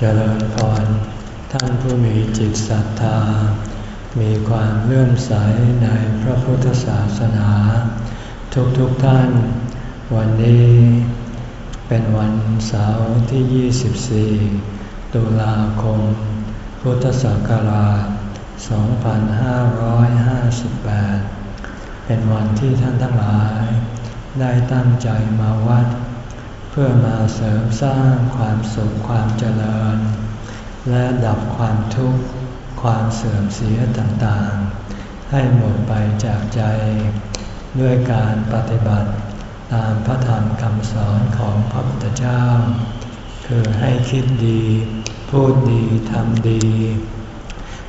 เจริญพรท่านผู้มีจิตศรัทธา มีความเลื่อมใสในพระพุทธศาสนา ทุกๆทท่าน วันนี้เป็นวันเสาร์ที่ 24 ตุลาคม พุทธศักราช 2558 เป็นวันที่ท่านทั้งหลาย ได้ตั้งใจมาวัด พื่อมาเสริมสร้างความสุขความเจริญ และดับความทุกข์ความเสื่อมเสียต่างๆ ให้หมดไปจากใจ ด้วยการปฏิบัติตามพระธรรมคำสอนของพระพุทธเจ้า คือให้คิดดี พูดดีทำดี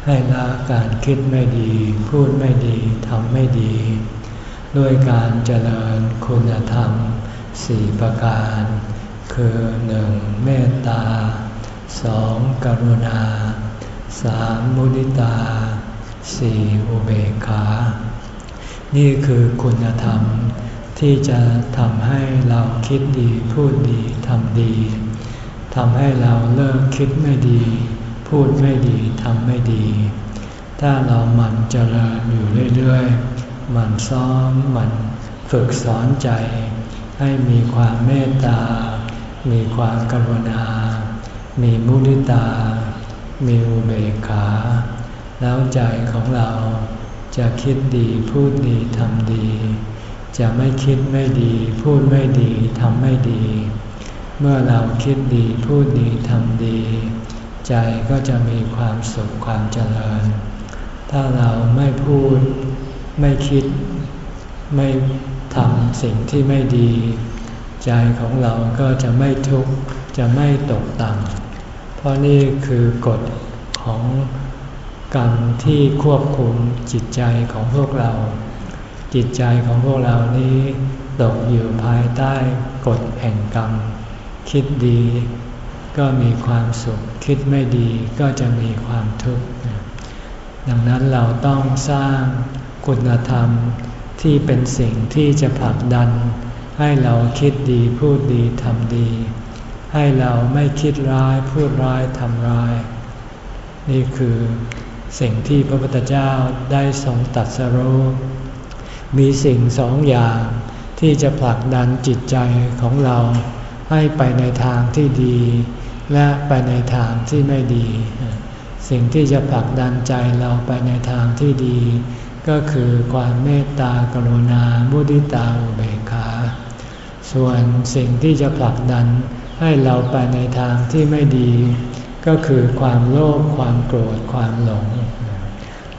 ให้ละการคิดไม่ดี พูดไม่ดีทำไม่ดี ด้วยการเจริญคุณธรรม สี่ประการ คือหนึ่งเมตตาสองกรุณาสามมุนิตาสี่อุเบกขา นี่คือคุณธรรมที่จะทำให้เราคิดดีพูดดีทำดีทำให้เราเลิกคิดไม่ดี พูดไม่ดีทำไม่ดี ถ้าเราหมั่นเจริญอยู่เรื่อยๆหมั่นซ้อมหมั่นฝึกสอนใจ ให้มีความเมตตา มีความกรุณา มีมุนิตา มีอุเบกขา แล้วใจของเราจะคิดดีพูดดีทำดี จะไม่คิดไม่ดี พูดไม่ดีทำไม่ดี เมื่อเราคิดดีพูดดีทำดี ใจก็จะมีความสุขความเจริญ ถ้าเราไม่พูด ไม่คิดไม่ ทำสิ่งที่ไม่ดี ใจของเราก็จะไม่ทุกข์จะไม่ตกต่ำเพราะนี่คือกฎของกรรมที่ควบคุมจิตใจของพวกเรา จิตใจของพวกเรานี้ตกอยู่ภายใต้กฎแห่งกรรม คิดดี ก็มีความสุข คิดไม่ดีก็จะมีความทุกข์ ดังนั้นเราต้องสร้างคุณธรรม ที่เป็นสิ่งที่จะผลักดัน ให้เราคิดดีพูดดีทำดี ให้เราไม่คิดร้ายพูดร้ายทำร้าย นี่คือสิ่งที่พระพุทธเจ้าได้ทรงตัดสรู้มีสิ่งสองอย่างที่จะผลักดันจิตใจของเราให้ไปในทางที่ดี และไปในทางที่ไม่ดี สิ่งที่จะผลักดันใจเราไปในทางที่ดี ก็คือความเมตตากรุณาบุติตาอุเบกขา ส่วนสิ่งที่จะผลักดันให้เราไปในทางที่ไม่ดี ก็คือความโลภความโกรธความหลง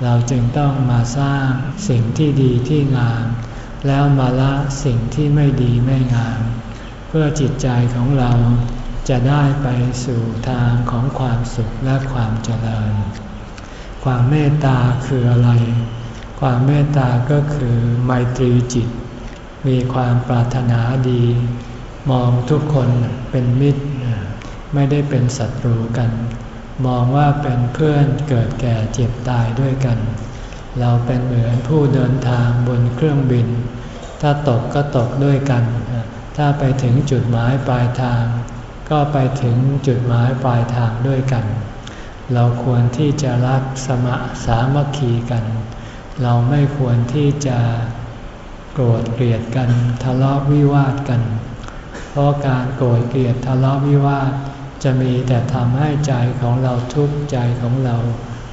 เราจึงต้องมาสร้างสิ่งที่ดีที่งาม แล้วมาละสิ่งที่ไม่ดีไม่งาม เพื่อจิตใจของเราจะได้ไปสู่ทางของความสุขและความเจริญ ความเมตตาคืออะไร ความเมตตาก็คือไมตรีจิต มีความปรารถนาดี มองทุกคนเป็นมิตร ไม่ได้เป็นศัตรูกัน มองว่าเป็นเพื่อนเกิดแก่เจ็บตายด้วยกัน เราเป็นเหมือนผู้เดินทางบนเครื่องบิน ถ้าตกก็ตกด้วยกัน ถ้าไปถึงจุดหมายปลายทาง ก็ไปถึงจุดหมายปลายทางด้วยกัน เราควรที่จะรักสมะสามัคคีกัน เราไม่ควรที่จะโกรธเกลียดกันทะเลาะวิวาทกัน เพราะการโกรธเกลียดทะเลาะวิวาทจะมีแต่ทำให้ใจของเราทุกข์ใจของเรา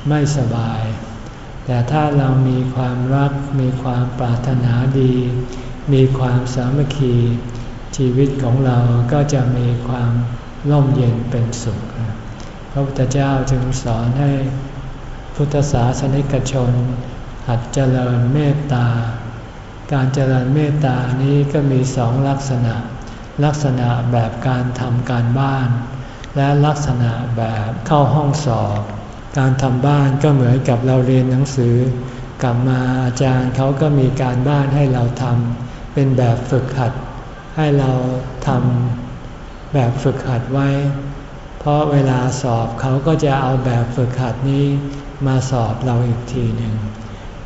ไม่สบาย แต่ถ้าเรามีความรักมีความปรารถนาดี มีความสามัคคี ชีวิตของเราก็จะมีความร่มเย็นเป็นสุข พระพุทธเจ้าจึงสอนให้พุทธศาสนิกชน หัดเจริญเมตตา การเจริญเมตตานี้ก็มีสองลักษณะ ลักษณะแบบการทำการบ้าน และลักษณะแบบเข้าห้องสอบ การทำบ้านก็เหมือนกับเราเรียนหนังสือ กลับมาอาจารย์เขาก็มีการบ้านให้เราทำเป็นแบบฝึกหัด ให้เราทำแบบฝึกหัดไว้ เพราะเวลาสอบเขาก็จะเอาแบบฝึกหัดนี้มาสอบเราอีกทีหนึ่ง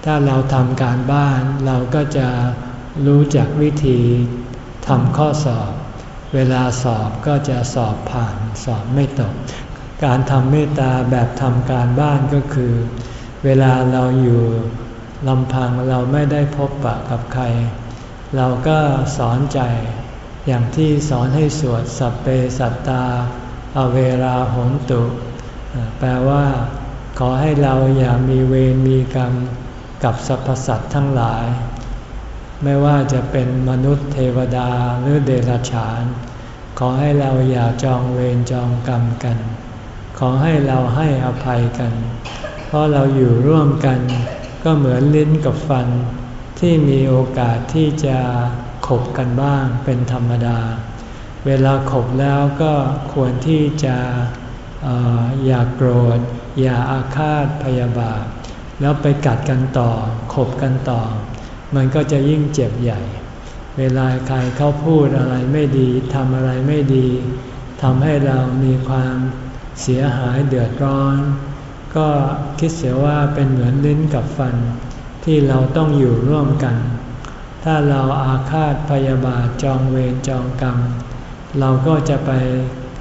ถ้าเราทำการบ้านเราก็จะรู้จักวิธีทำข้อสอบ เวลาสอบก็จะสอบผ่านสอบไม่ตก การทำเมตตาแบบทำการบ้านก็คือ เวลาเราอยู่ลำพังเราไม่ได้พบปะกับใคร เราก็สอนใจ อย่างที่สอนให้สวดสัพเปสัตตา อเวราหนตุ แปลว่า ขอให้เราอย่ามีเวรมีกรรม กับสรรพสัตว์ทั้งหลาย ไม่ว่าจะเป็นมนุษย์เทวดาหรือเดรัจฉาน ขอให้เราอย่าจองเวรจองกรรมกัน ขอให้เราให้อภัยกัน เพราะเราอยู่ร่วมกันก็เหมือนลิ้นกับฟัน ที่มีโอกาสที่จะขบกันบ้างเป็นธรรมดา เวลาขบแล้วก็ควรที่จะอย่ากโกรธ อย่าอาฆาตพยาบาท แล้วไปกัดกันต่อขบกันต่อ มันก็จะยิ่งเจ็บใหญ่ เวลาใครเขาพูดอะไรไม่ดีทำอะไรไม่ดีทำให้เรามีความเสียหายเดือดร้อน ก็คิดเสียว่าเป็นเหมือนลิ้นกับฟัน ที่เราต้องอยู่ร่วมกัน ถ้าเราอาฆาตพยาบาทจองเวรจองกรรม เราก็จะไป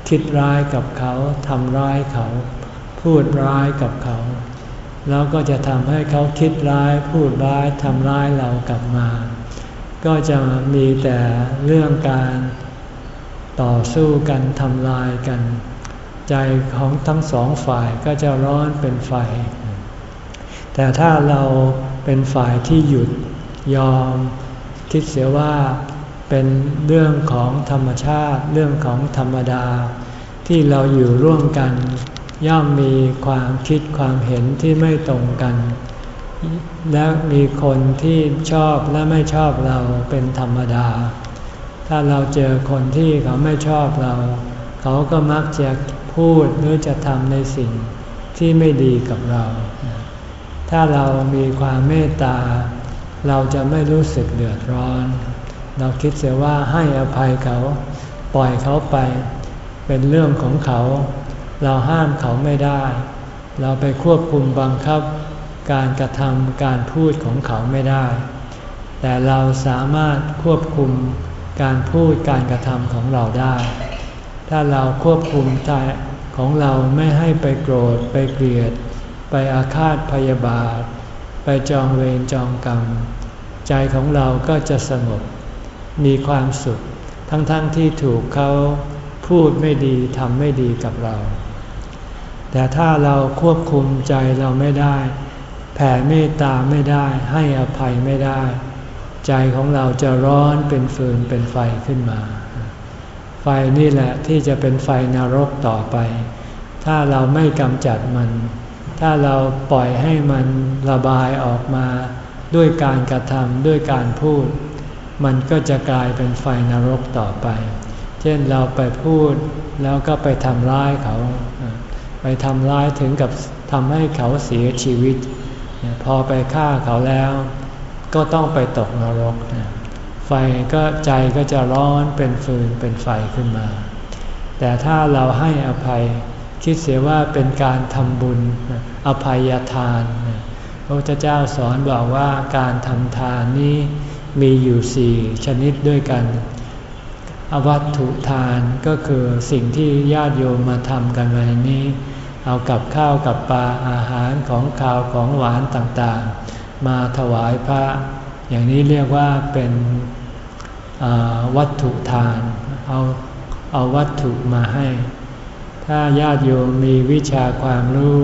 คิดร้ายกับเขาทำร้ายเขา พูดร้ายกับเขา แล้วก็จะทำให้เขาคิดร้ายพูดร้ายทำร้ายเรากลับมา ก็จะมีแต่เรื่องการต่อสู้กันทำลายกัน ใจของทั้งสองฝ่ายก็จะร้อนเป็นไฟ แต่ถ้าเราเป็นฝ่ายที่หยุดยอม คิดเสียว่าเป็นเรื่องของธรรมชาติเรื่องของธรรมดา ที่เราอยู่ร่วมกัน ย่อมมีความคิดความเห็นที่ไม่ตรงกัน และมีคนที่ชอบและไม่ชอบเราเป็นธรรมดา ถ้าเราเจอคนที่เขาไม่ชอบเรา เขาก็มักจะพูดหรือจะทำในสิ่งที่ไม่ดีกับเรา ถ้าเรามีความเมตตา เราจะไม่รู้สึกเดือดร้อน เราคิดเสียว่าให้อภัยเขา ปล่อยเขาไป เป็นเรื่องของเขา เราห้ามเขาไม่ได้ เราไปควบคุมบังคับ การกระทำการพูดของเขาไม่ได้ แต่เราสามารถควบคุมการพูดการกระทำของเราได้ ถ้าเราควบคุมใจของเราไม่ให้ไปโกรธไปเกลียด ไปอาฆาตพยาบาท ไปจองเวรจองกรรม ใจของเราก็จะสงบ มีความสุข ทั้งๆทที่ถูกเขาพูดไม่ดีทำไม่ดีกับเรา แต่ถ้าเราควบคุมใจเราไม่ได้ แผ่เมตตาไม่ได้ ให้อภัยไม่ได้ ใจของเราจะร้อนเป็นฟืนเป็นไฟขึ้นมา ไฟนี่แหละที่จะเป็นไฟนรกต่อไป ถ้าเราไม่กำจัดมัน ถ้าเราปล่อยให้มันระบายออกมา ด้วยการกระทำด้วยการพูด มันก็จะกลายเป็นไฟนรกต่อไป เช่นเราไปพูดแล้วก็ไปทำร้ายเขา ไปทำร้ายถึงกับทำให้เขาเสียชีวิต พอไปฆ่าเขาแล้ว ก็ต้องไปตกนรก ไฟก็ใจก็จะร้อนเป็นฟืนเป็นไฟขึ้นมา แต่ถ้าเราให้อภัยคิดเสียว่าเป็นการทำบุญอภัยทานพระพุทธเจ้าสอนบอกว่าการทำทานนี้มีอยู่สี่ชนิดด้วยกัน อวัตถุทานก็คือสิ่งที่ญาติโยมมาทำกันวันนี้ เอากับข้าวกับปลาอาหารของข้าวของหวานต่างๆ มาถวายพระ อย่างนี้เรียกว่าเป็นวัตถุทาน เอาเอาวัตถุมาให้ ถ้าญาติโยมมีวิชาความรู้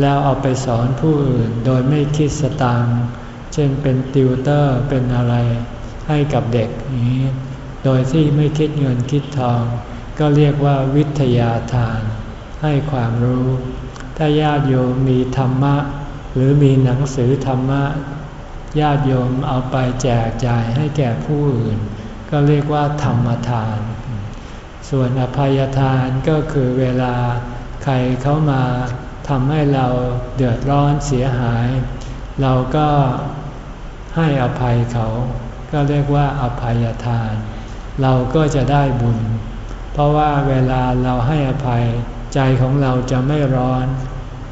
แล้วเอาไปสอนผู้อื่นโดยไม่คิดสตางเช่นเป็นติวเตอร์เป็นอะไรให้กับเด็กนี้ โดยที่ไม่คิดเงินคิดทอง ก็เรียกว่าวิทยาทาน ให้ความรู้ ถ้าญาติโยมมีธรรมะ หรือมีหนังสือธรรมะ ญาติโยมเอาไปแจกจ่ายให้แก่ผู้อื่น ก็เรียกว่าธรรมทาน ส่วนอภัยทานก็คือเวลาใครเขามาทำให้เราเดือดร้อนเสียหาย เราก็ให้อภัยเขา ก็เรียกว่าอภัยทาน เราก็จะได้บุญ เพราะว่าเวลาเราให้อภัย ใจของเราจะไม่ร้อน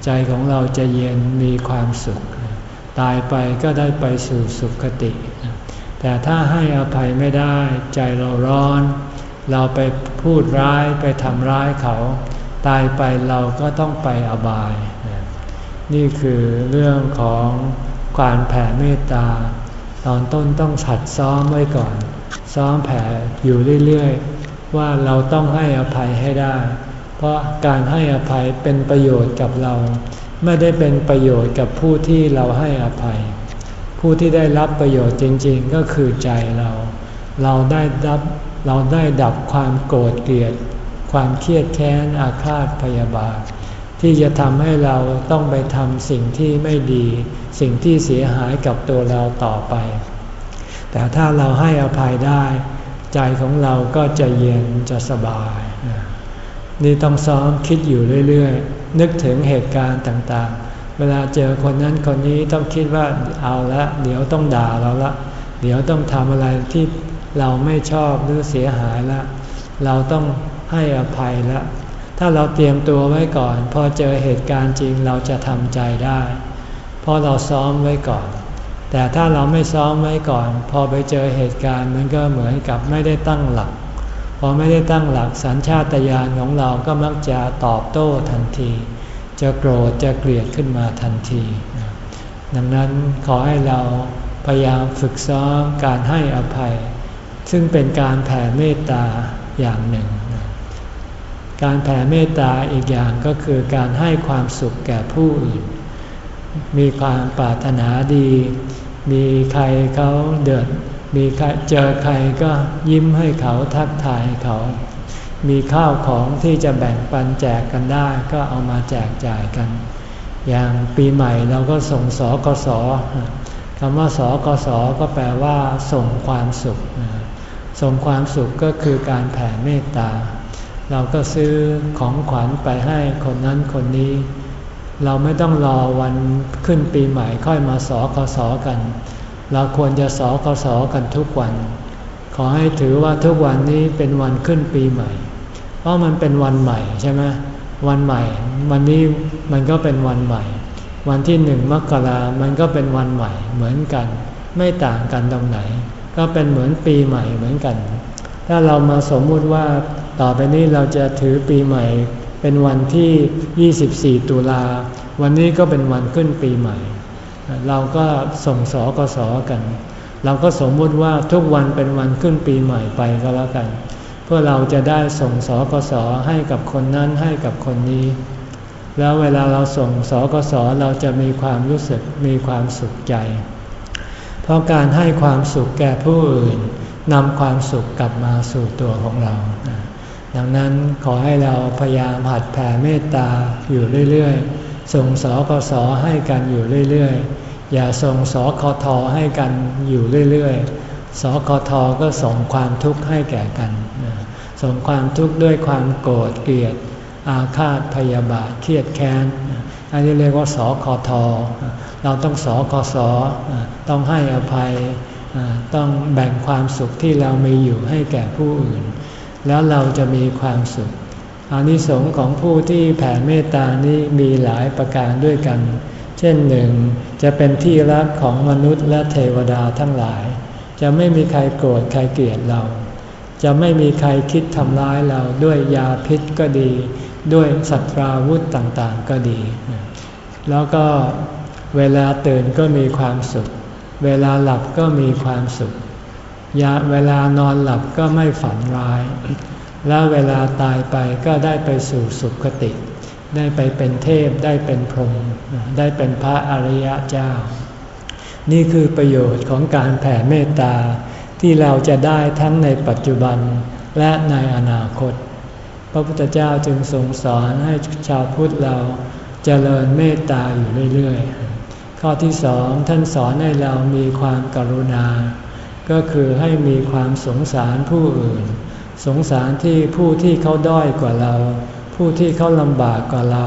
ใจของเราจะเย็นมีความสุข ตายไปก็ได้ไปสู่สุขติ แต่ถ้าให้อภัยไม่ได้ ใจเราร้อน เราไปพูดร้ายไปทำร้ายเขา ตายไปเราก็ต้องไปอบาย นี่คือเรื่องของการแผ่เมตตา ตอนต้นต้องฉัดซ้อมไว้ก่อน ซ้อมแผ่อยู่เรื่อยๆ ว่าเราต้องให้อภัยให้ได้ เพราะการให้อภัยเป็นประโยชน์กับเรา ไม่ได้เป็นประโยชน์กับผู้ที่เราให้อภัย ผู้ที่ได้รับประโยชน์จริงๆ ก็คือใจเรา เราได้รับเราได้ดับความโกรธเกลียด ความเครียดแค้นอาฆาตพยาบาทที่จะทำให้เราต้องไปทำสิ่งที่ไม่ดี สิ่งที่เสียหายกับตัวเราต่อไป แต่ถ้าเราให้อภัยได้ ใจของเราก็จะเย็นจะสบาย นี่ต้องซ้อมคิดอยู่เรื่อยๆ นึกถึงเหตุการณ์ต่างๆ เวลาเจอคนนั้นคนนี้ต้องคิดว่าเอาละเดี๋ยวต้องด่าเราละ เดี๋ยวต้องทำอะไรที่เราไม่ชอบหรือเสียหายละ เราต้องให้อภัยละ ถ้าเราเตรียมตัวไว้ก่อน พอเจอเหตุการณ์จริงเราจะทำใจได้ เพราะเราซ้อมไว้ก่อน แต่ถ้าเราไม่ซ้อมไว้ก่อน พอไปเจอเหตุการณ์มันก็เหมือนกับไม่ได้ตั้งหลัก พอไม่ได้ตั้งหลักสัญชาตญาณของเราก็มักจะตอบโต้ทันที จะโกรธจะเกลียดขึ้นมาทันที ดังนั้นขอให้เราพยายามฝึกซ้อมการให้อภัย ซึ่งเป็นการแผ่เมตตาอย่างหนึ่ง การแผ่เมตตาอีกอย่างก็คือการให้ความสุขแก่ผู้อื่น มีความปรารถนาดี มีใครเขาเดือด มีใครเจอใครก็ยิ้มให้เขาทักทายเขา มีข้าวของที่จะแบ่งปันแจกกันได้ก็เอามาแจกจ่ายกัน อย่างปีใหม่เราก็ส่งสกสคำว่าสกสก็แปลว่า ส่งความสุข ส่งความสุขก็คือการแผ่เมตตา เราก็ซื้อของขวัญไปให้คนนั้นคนนี้ เราไม่ต้องรอวันขึ้นปีใหม่ค่อยมาสอคสอกัน เราควรจะสอคสอกันทุกวัน ขอให้ถือว่าทุกวันนี้เป็นวันขึ้นปีใหม่ เพราะมันเป็นวันใหม่ใช่ไหมวันใหม่ วันนี้มันก็เป็นวันใหม่ วันที่หนึ่งมกรามันก็เป็นวันใหม่เหมือนกัน ไม่ต่างกันตรงไหน ก็เป็นเหมือนปีใหม่เหมือนกัน ถ้าเรามาสมมุติว่าต่อไปนี้เราจะถือปีใหม่ เป็นวันที่ 24 ตุลา วันนี้ก็เป็นวันขึ้นปีใหม่ เราก็ส่งสอกสอกัน เราก็สมมติว่าทุกวันเป็นวันขึ้นปีใหม่ไปก็แล้วกัน เพื่อเราจะได้ส่งสอกสอให้กับคนนั้นให้กับคนนี้ แล้วเวลาเราส่งสอกสอเราจะมีความรู้สึกมีความสุขใจ เพราะการให้ความสุขแก่ผู้อื่นนำความสุขกลับมาสู่ตัวของเรา ดังนั้นขอให้เราพยายามหัดแผ่เมตตาอยู่เรื่อยๆ ส่งสอกสอให้กันอยู่เรื่อยๆ อย่าส่งสอคอทอให้กันอยู่เรื่อยๆสอคอทอก็ส่งความทุกข์ให้แก่กัน ส่งความทุกข์ด้วยความโกรธเกลียด อาฆาตพยาบาทเครียดแค้น อันนี้เรียกว่าสอคอทอเราต้องสอคอสอต้องให้อภัย ต้องแบ่งความสุขที่เรามีอยู่ให้แก่ผู้อื่น แล้วเราจะมีความสุขอานิสงส์ของผู้ที่แผ่เมตตานี้มีหลายประการด้วยกัน เช่นหนึ่งจะเป็นที่รักของมนุษย์และเทวดาทั้งหลาย จะไม่มีใครโกรธใครเกลียดเรา จะไม่มีใครคิดทำร้ายเราด้วยยาพิษก็ดี ด้วยสัตราวุธต่างๆก็ดี แล้วก็เวลาตื่นก็มีความสุข เวลาหลับก็มีความสุข ยาเวลานอนหลับก็ไม่ฝันร้าย แล้วเวลาตายไปก็ได้ไปสู่สุคติ ได้ไปเป็นเทพได้เป็นพรหมได้เป็นพระอริยเจ้า นี่คือประโยชน์ของการแผ่เมตตาที่เราจะได้ทั้งในปัจจุบันและในอนาคต พระพุทธเจ้าจึงทรงสอนให้ชาวพุทธเราจเจริญเมตตาอยู่เรื่อยๆ ข้อที่สองท่านสอนให้เรามีความกรุณา ก็คือให้มีความสงสารผู้อื่น สงสารที่ผู้ที่เขาด้อยกว่าเรา ผู้ที่เขาลำบากกว่าเรา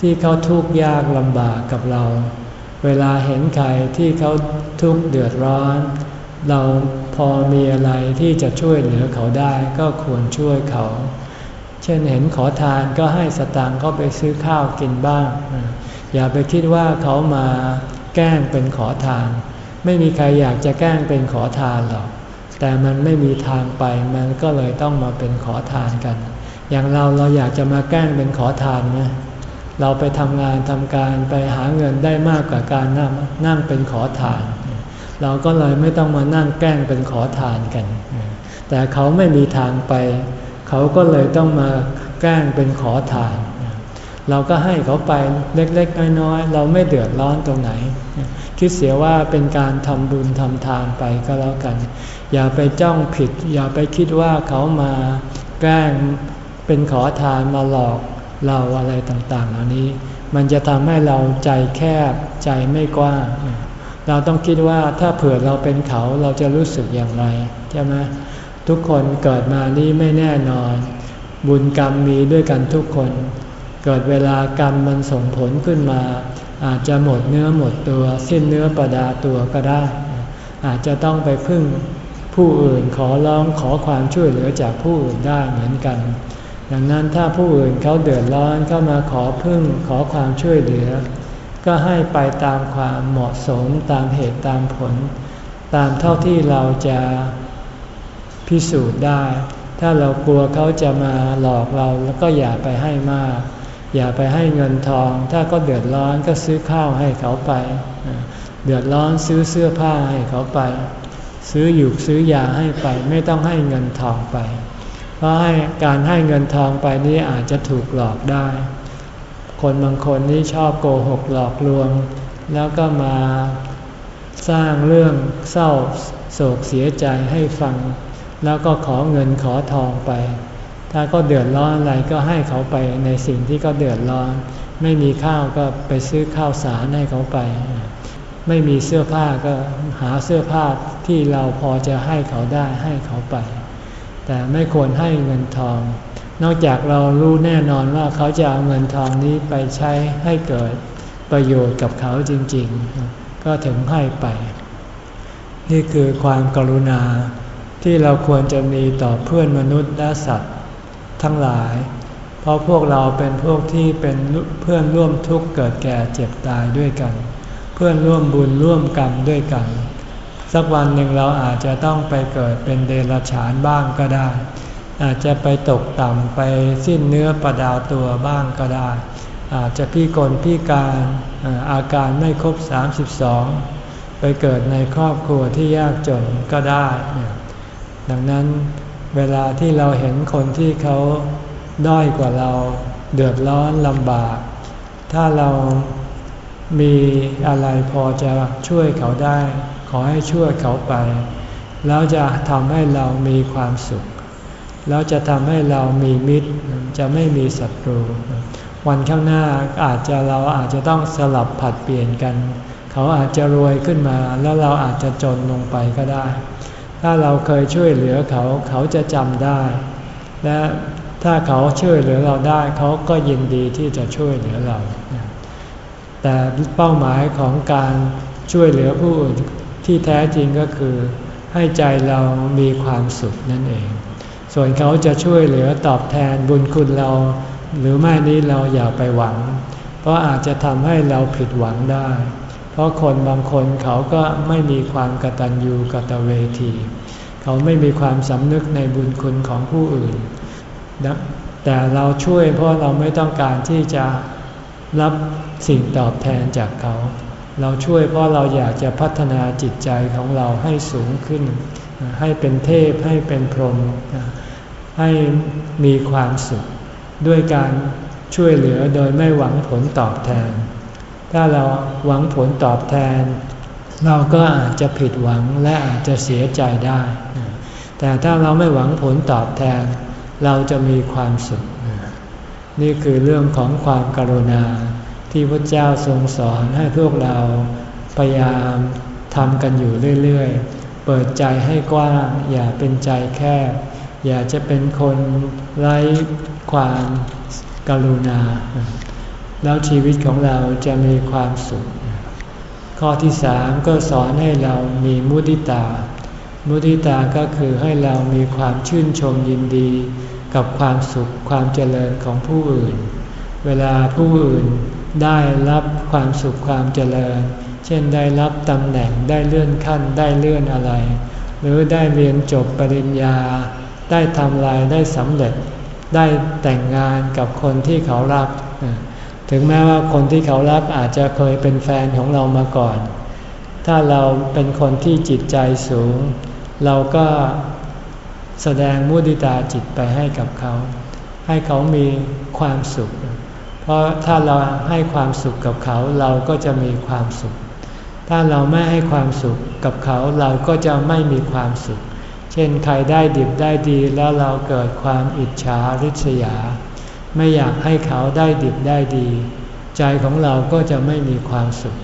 ที่เขาทุกข์ยากลำบากกับเรา เวลาเห็นใครที่เขาทุกข์เดือดร้อน เราพอมีอะไรที่จะช่วยเหลือเขาได้ก็ควรช่วยเขา เช่นเห็นขอทานก็ให้สตางค์เขาไปซื้อข้าวกินบ้าง อย่าไปคิดว่าเขามาแกล้งเป็นขอทาน ไม่มีใครอยากจะแกล้งเป็นขอทานหรอก แต่มันไม่มีทางไป มันก็เลยต้องมาเป็นขอทานกัน อย่างเราเราอยากจะมาแกล้งเป็นขอทานไหมเราไปทำงานทำการไปหาเงินได้มากกว่าการนั่งนั่งเป็นขอทาน เราก็เลยไม่ต้องมานั่งแกล้งเป็นขอทานกัน แต่เขาไม่มีทางไป เขาก็เลยต้องมาแกล้งเป็นขอทาน เราก็ให้เขาไปเล็กๆน้อยๆเราไม่เดือดร้อนตรงไหน คิดเสียว่าเป็นการทำบุญทำทานไปก็แล้วกัน อย่าไปจ้องผิด อย่าไปคิดว่าเขามาแกล้งเป็นขอทานมาหลอกเราอะไรต่างๆเหล่านี้ มันจะทำให้เราใจแคบใจไม่กว้างเราต้องคิดว่าถ้าเผื่อเราเป็นเขาเราจะรู้สึกอย่างไรใช่ไหมทุกคนเกิดมานี้ไม่แน่นอน บุญกรรมมีด้วยกันทุกคน เกิดเวลากรรมมันส่งผลขึ้นมา อาจจะหมดเนื้อหมดตัว สิ้นเนื้อประดาตัวก็ได้ อาจจะต้องไปพึ่งผู้อื่นขอร้องขอความช่วยเหลือจากผู้อื่นได้เหมือนกัน ดังนั้นถ้าผู้อื่นเขาเดือดร้อนเข้ามาขอพึ่งขอความช่วยเหลือ ก็ให้ไปตามความเหมาะสมตามเหตุตามผล ตามเท่าที่เราจะพิสูจน์ได้ ถ้าเรากลัวเขาจะมาหลอกเราแล้วก็อย่าไปให้มาก อย่าไปให้เงินทอง ถ้าก็เดือดร้อนก็ซื้อข้าวให้เขาไป เดือดร้อนซื้อเสื้อผ้าให้เขาไป ซื้อหยุกซื้อยาให้ไป ไม่ต้องให้เงินทองไป เพราะให้การให้เงินทองไปนี้อาจจะถูกหลอกได้ คนบางคนนี่ชอบโกหกหลอกลวง แล้วก็มาสร้างเรื่องเศร้าโศกเสียใจให้ฟัง แล้วก็ขอเงินขอทองไป ถ้าก็เดือดร้อนอะไรก็ให้เขาไปในสิ่งที่ก็เดือดร้อน ไม่มีข้าวก็ไปซื้อข้าวสารให้เขาไป ไม่มีเสื้อผ้าก็หาเสื้อผ้าที่เราพอจะให้เขาได้ให้เขาไป แต่ไม่ควรให้เงินทอง นอกจากเรารู้แน่นอนว่าเขาจะเอาเงินทองนี้ไปใช้ให้เกิดประโยชน์กับเขาจริง ๆ ก็ถึงให้ไป นี่คือความกรุณาที่เราควรจะมีต่อเพื่อนมนุษย์และสัตว์ ทั้งหลาย เพราะพวกเราเป็นพวกที่เป็นเพื่อนร่วมทุกข์เกิดแก่เจ็บตายด้วยกัน เพื่อนร่วมบุญร่วมกรรมด้วยกัน สักวันหนึ่งเราอาจจะต้องไปเกิดเป็นเดรัจฉานบ้างก็ได้ อาจจะไปตกต่ำไปสิ้นเนื้อประดาตัวบ้างก็ได้ อาจจะพี่กลพี่การอาการไม่ครบ 32 ไปเกิดในครอบครัวที่ยากจนก็ได้ ดังนั้น เวลาที่เราเห็นคนที่เขาด้อยกว่าเราเดือดร้อนลำบาก ถ้าเรามีอะไรพอจะช่วยเขาได้ ขอให้ช่วยเขาไป แล้วจะทำให้เรามีความสุข แล้วจะทำให้เรามีมิตร จะไม่มีศัตรู วันข้างหน้าอาจจะเราอาจจะต้องสลับผัดเปลี่ยนกัน เขาอาจจะรวยขึ้นมาแล้วเราอาจจะจนลงไปก็ได้ ถ้าเราเคยช่วยเหลือเขาเขาจะจำได้ และถ้าเขาช่วยเหลือเราได้เขาก็ยินดีที่จะช่วยเหลือเรา แต่เป้าหมายของการช่วยเหลือผู้อื่นที่แท้จริงก็คือ ให้ใจเรามีความสุขนั่นเอง ส่วนเขาจะช่วยเหลือตอบแทนบุญคุณเรา หรือไม่นี้เราอย่าไปหวัง เพราะอาจจะทำให้เราผิดหวังได้ ราะคนบางคนเขาก็ไม่มีความกตัญญูกตเวที เขาไม่มีความสำนึกในบุญคุณของผู้อื่น แต่เราช่วยเพราะเราไม่ต้องการที่จะรับสิ่งตอบแทนจากเขา เราช่วยเพราะเราอยากจะพัฒนาจิตใจของเราให้สูงขึ้น ให้เป็นเทพให้เป็นพรหมให้มีความสุข ด้วยการช่วยเหลือโดยไม่หวังผลตอบแทน ถ้าเราหวังผลตอบแทน เราก็อาจจะผิดหวังและอาจจะเสียใจได้ แต่ถ้าเราไม่หวังผลตอบแทน เราจะมีความสุข นี่คือเรื่องของความกรุณาที่พระเจ้าทรงสอนให้พวกเราพยายามทำกันอยู่เรื่อยๆ เปิดใจให้กว้าง อย่าเป็นใจแคบ อย่าจะเป็นคนไร้ความกรุณา แล้วชีวิตของเราจะมีความสุข ข้อที่สามก็สอนให้เรามีมุติตา มุติตาก็คือให้เรามีความชื่นชมยินดี กับความสุขความเจริญของผู้อื่น เวลาผู้อื่นได้รับความสุขความเจริญ เช่นได้รับตำแหน่งได้เลื่อนขั้นได้เลื่อนอะไร หรือได้เรียนจบปริญญา ได้ทำลายได้สำเร็จ ได้แต่งงานกับคนที่เขารัก ถึงแม้ว่าคนที่เขารักอาจจะเคยเป็นแฟนของเรามาก่อน ถ้าเราเป็นคนที่จิตใจสูง เราก็แสดงมุติตาจิตไปให้กับเขา ให้เขามีความสุข เพราะถ้าเราให้ความสุขกับเขาเราก็จะมีความสุข ถ้าเราไม่ให้ความสุขกับเขาเราก็จะไม่มีความสุข เช่นใครได้ดิบได้ดีแล้วเราเกิดความอิจฉาริษยา ไม่อยากให้เขาได้ดิบได้ดี ใจของเราก็จะไม่มีความสุข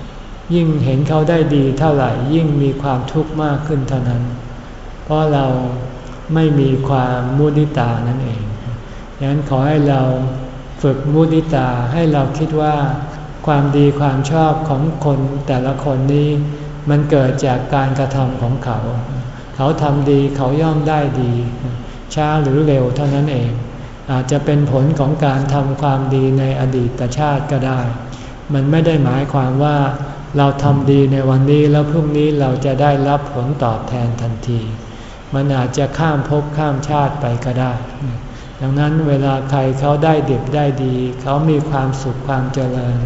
ยิ่งเห็นเขาได้ดีเท่าไหร่ยิ่งมีความทุกข์มากขึ้นเท่านั้น เพราะเราไม่มีความมุนิตานั่นเองดังนั้นขอให้เราฝึกมุนิตาให้เราคิดว่าความดีความชอบของคนแต่ละคนนี้ มันเกิดจากการกระทำของเขา เขาทำดีเขาย่อมได้ดี ช้าหรือเร็วเท่านั้นเอง อาจจะเป็นผลของการทำความดีในอดีตชาติก็ได้ มันไม่ได้หมายความว่าเราทำดีในวันนี้แล้วพรุ่งนี้เราจะได้รับผลตอบแทนทันที มันอาจจะข้ามภพข้ามชาติไปก็ได้ ดังนั้นเวลาใครเขาได้ดิบได้ดี เขามีความสุขความเจริญ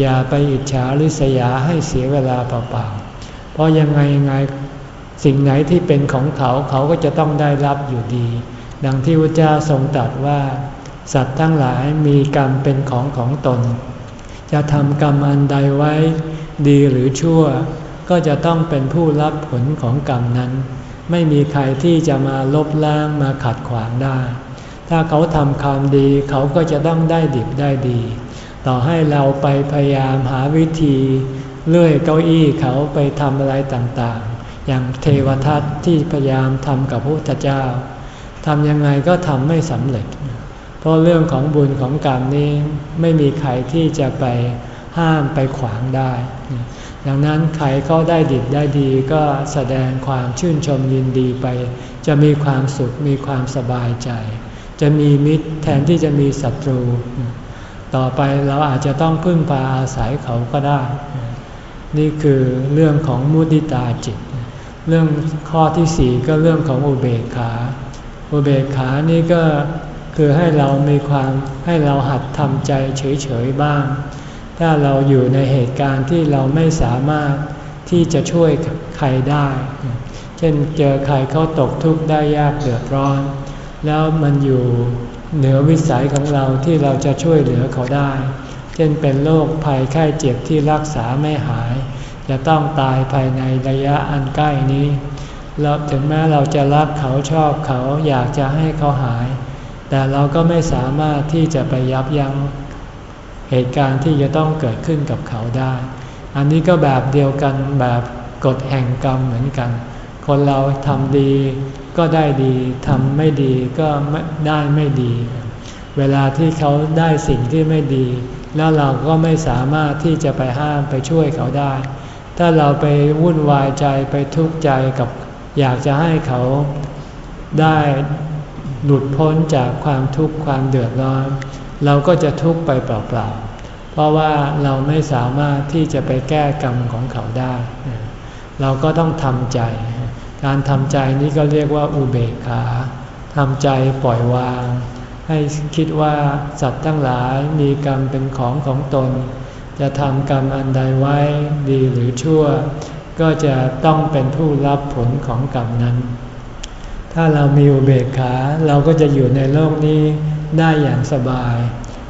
อย่าไปอิจฉาริษยาให้เสียเวลาเปล่าๆ เพราะยังไงยังไงสิ่งไหนที่เป็นของเขาเขาก็จะต้องได้รับอยู่ดี ดังที่พระเจ้าทรงตรัสว่า สัตว์ทั้งหลายมีกรรมเป็นของของตน จะทำกรรมอันใดไว้ ดีหรือชั่ว ก็จะต้องเป็นผู้รับผลของกรรมนั้น ไม่มีใครที่จะมาลบล้างมาขัดขวางได้ ถ้าเขาทำความดีเขาก็จะต้องได้ดิบได้ดี ต่อให้เราไปพยายามหาวิธีเลื่อยเก้าอี้เขาไปทำอะไรต่างๆ อย่างเทวทัตที่พยายามทำกับพระพุทธเจ้า ทำยังไงก็ทำไม่สำเร็จ เพราะเรื่องของบุญของกรรมนี้ไม่มีใครที่จะไปห้ามไปขวางได้ ดังนั้นใครเขาได้ดิบได้ดีก็แสดงความชื่นชมยินดีไป จะมีความสุขมีความสบายใจ จะมีมิตรแทนที่จะมีศัตรู ต่อไปเราอาจจะต้องพึ่งพาอาศัยเขาก็ได้ นี่คือเรื่องของมุติตาจิต เรื่องข้อที่สี่ก็เรื่องของอุเบกขา อุเบกขานี่ก็คือให้เรามีความให้เราหัดทำใจเฉยๆบ้าง ถ้าเราอยู่ในเหตุการณ์ที่เราไม่สามารถที่จะช่วยใครได้ เช่นเจอใครเขาตกทุกข์ได้ยากเดือดร้อน แล้วมันอยู่เหนือวิสัยของเราที่เราจะช่วยเหลือเขาได้ เช่นเป็นโรคภัยไข้เจ็บที่รักษาไม่หาย จะต้องตายภายในระยะอันใกล้นี้ แล้วถึงแม้เราจะรักเขาชอบเขาอยากจะให้เขาหาย แต่เราก็ไม่สามารถที่จะไปยับยั้งเหตุการณ์ที่จะต้องเกิดขึ้นกับเขาได้ อันนี้ก็แบบเดียวกันแบบกฎแห่งกรรมเหมือนกัน คนเราทำดีก็ได้ดีทำไม่ดีก็ไม่ได้ไม่ดี เวลาที่เขาได้สิ่งที่ไม่ดี แล้วเราก็ไม่สามารถที่จะไปห้ามไปช่วยเขาได้ ถ้าเราไปวุ่นวายใจไปทุกข์ใจกับ อยากจะให้เขาได้หลุดพ้นจากความทุกข์ความเดือดร้อน เราก็จะทุกข์ไปเปล่าๆ เพราะว่าเราไม่สามารถที่จะไปแก้กรรมของเขาได้ เราก็ต้องทำใจ การทำใจนี้ก็เรียกว่าอุเบกขาทำใจปล่อยวาง ให้คิดว่าสัตว์ทั้งหลายมีกรรมเป็นของของตน จะทำกรรมอันใดไว้ดีหรือชั่ว ก็จะต้องเป็นผู้รับผลของกรรมนั้น ถ้าเรามีอุเบกขาเราก็จะอยู่ในโลกนี้ได้อย่างสบาย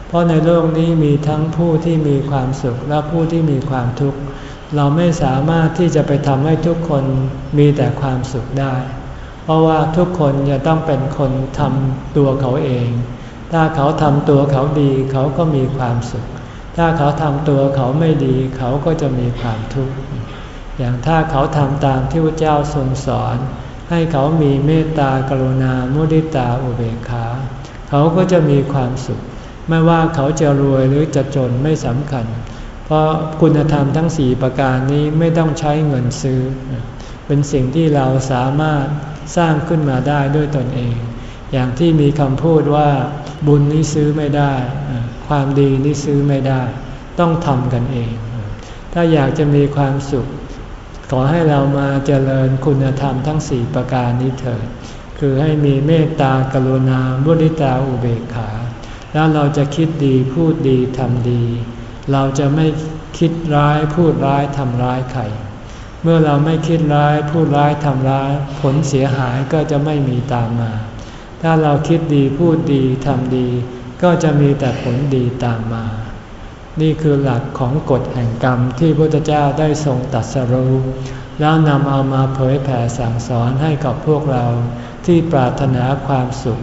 เพราะในโลกนี้มีทั้งผู้ที่มีความสุขและผู้ที่มีความทุกข์ เราไม่สามารถที่จะไปทำให้ทุกคนมีแต่ความสุขได้ เพราะว่าทุกคนจะต้องเป็นคนทำตัวเขาเอง ถ้าเขาทำตัวเขาดีเขาก็มีความสุข ถ้าเขาทำตัวเขาไม่ดีเขาก็จะมีความทุกข์ อย่างถ้าเขาทำตามที่พระเจ้าทรงสอน ให้เขามีเมตตากรุณามุดิตาอุเบกขา เขาก็จะมีความสุข ไม่ว่าเขาจะรวยหรือจะจนไม่สำคัญ เพราะคุณธรรมทั้งสี่ประการนี้ไม่ต้องใช้เงินซื้อ เป็นสิ่งที่เราสามารถสร้างขึ้นมาได้ด้วยตนเอง อย่างที่มีคำพูดว่าบุญนี้ซื้อไม่ได้ ความดีนี้ซื้อไม่ได้ ต้องทำกันเอง ถ้าอยากจะมีความสุข อให้เรามาเจริญคุณธรรมทั้งสี่ประการนี้เถิดคืคือให้มีเมตตากรุณาบุริตาอุเบกขา แล้วเราจะคิดดีพูดดีทำดี เราจะไม่คิดร้ายพูดร้ายทำร้ายใคร เมื่อเราไม่คิดร้ายพูดร้ายทำร้าย ผลเสียหายก็จะไม่มีตามมา ถ้าเราคิดดีพูดดีทำดี ก็จะมีแต่ผลดีตามมา นี่คือหลักของกฎแห่งกรรมที่พระพุทธเจ้าได้ทรงตัดสรู้ แล้วนำเอามาเผยแผ่สั่งสอนให้กับพวกเราที่ปรารถนาความสุข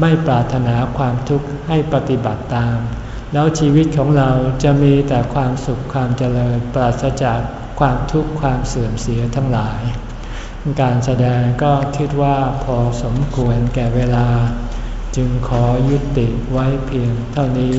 ไม่ปรารถนาความทุกข์ให้ปฏิบัติตาม แล้วชีวิตของเราจะมีแต่ความสุขความเจริญปราศจากความทุกข์ความเสื่อมเสียทั้งหลาย การแสดงก็คิดว่าพอสมควรแก่เวลา จึงขอยุติไว้เพียงเท่านี้